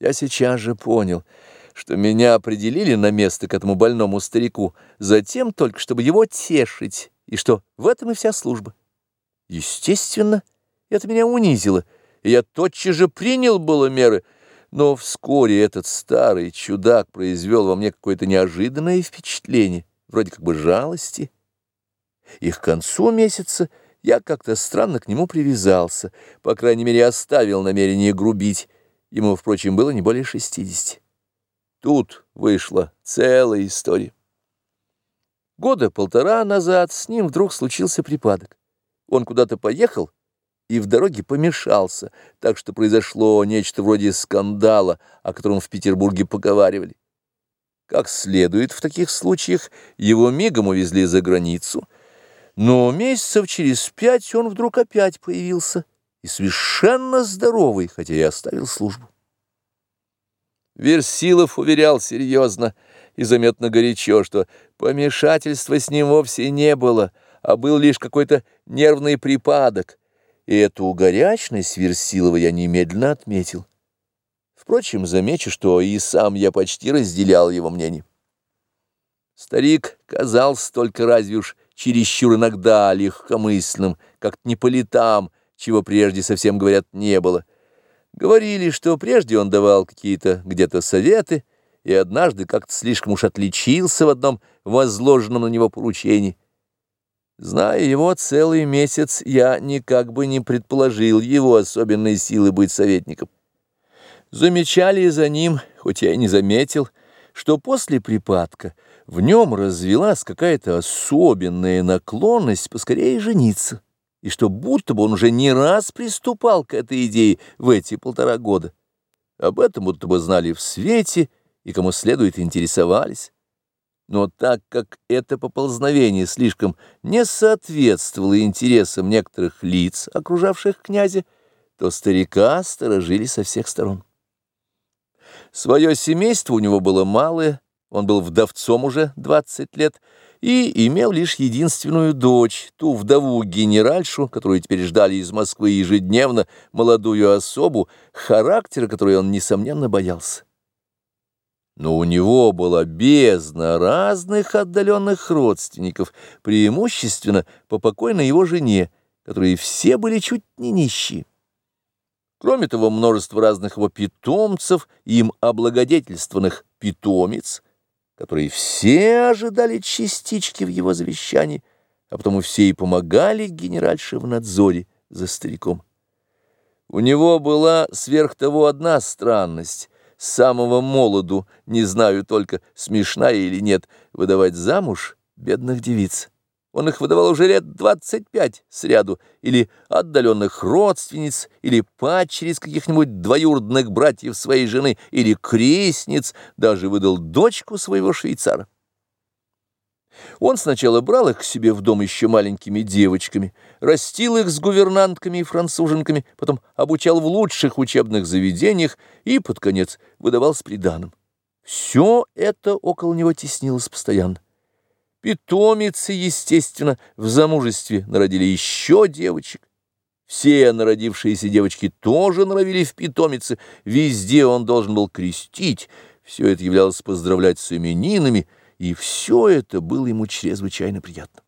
Я сейчас же понял, что меня определили на место к этому больному старику, затем только, чтобы его тешить, и что в этом и вся служба. Естественно, это меня унизило, и я тотчас же принял было меры, но вскоре этот старый чудак произвел во мне какое-то неожиданное впечатление, вроде как бы жалости. И к концу месяца я как-то странно к нему привязался, по крайней мере, оставил намерение грубить, Ему, впрочем, было не более шестидесяти. Тут вышла целая история. Года полтора назад с ним вдруг случился припадок. Он куда-то поехал и в дороге помешался, так что произошло нечто вроде скандала, о котором в Петербурге поговаривали. Как следует в таких случаях, его мигом увезли за границу, но месяцев через пять он вдруг опять появился — и совершенно здоровый, хотя и оставил службу. Версилов уверял серьезно и заметно горячо, что помешательства с ним вовсе не было, а был лишь какой-то нервный припадок, и эту горячность Версилова я немедленно отметил. Впрочем, замечу, что и сам я почти разделял его мнение. Старик казался только разве уж чересчур иногда легкомысленным, как-то не по летам, чего прежде совсем, говорят, не было. Говорили, что прежде он давал какие-то где-то советы, и однажды как-то слишком уж отличился в одном возложенном на него поручении. Зная его целый месяц, я никак бы не предположил его особенной силы быть советником. Замечали за ним, хоть я и не заметил, что после припадка в нем развелась какая-то особенная наклонность поскорее жениться и что будто бы он уже не раз приступал к этой идее в эти полтора года. Об этом будто бы знали в свете и кому следует интересовались. Но так как это поползновение слишком не соответствовало интересам некоторых лиц, окружавших князя, то старика сторожили со всех сторон. Свое семейство у него было малое, он был вдовцом уже 20 лет и имел лишь единственную дочь, ту вдову-генеральшу, которую теперь ждали из Москвы ежедневно, молодую особу, характера которой он, несомненно, боялся. Но у него была бездна разных отдаленных родственников, преимущественно по покойной его жене, которые все были чуть не нищие. Кроме того, множество разных его питомцев, им облагодетельствованных питомец — которые все ожидали частички в его завещании, а потому все и помогали генеральше в надзоре за стариком. У него была сверх того одна странность. С самого молоду, не знаю только, смешная или нет, выдавать замуж бедных девиц. Он их выдавал уже лет двадцать пять сряду, или отдаленных родственниц, или падчериц каких-нибудь двоюродных братьев своей жены, или крестниц, даже выдал дочку своего швейцара. Он сначала брал их к себе в дом еще маленькими девочками, растил их с гувернантками и француженками, потом обучал в лучших учебных заведениях и, под конец, выдавал с приданым. Все это около него теснилось постоянно. Питомицы, естественно, в замужестве народили еще девочек. Все народившиеся девочки тоже норовили в питомицы, везде он должен был крестить, все это являлось поздравлять с именинами, и все это было ему чрезвычайно приятно.